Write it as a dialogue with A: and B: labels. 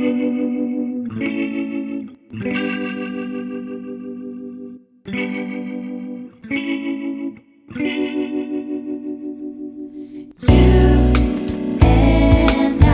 A: You and I.